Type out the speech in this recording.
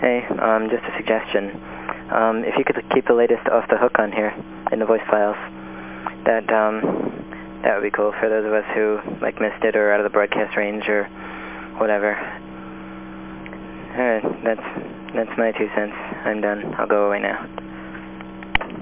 Hey, um, just a suggestion. Um, if you could keep the latest off the hook on here in the voice files, that, um, that would be cool for those of us who, like, missed it or out of the broadcast range or whatever. All right, that's, that's my two cents. I'm done. I'll go away now.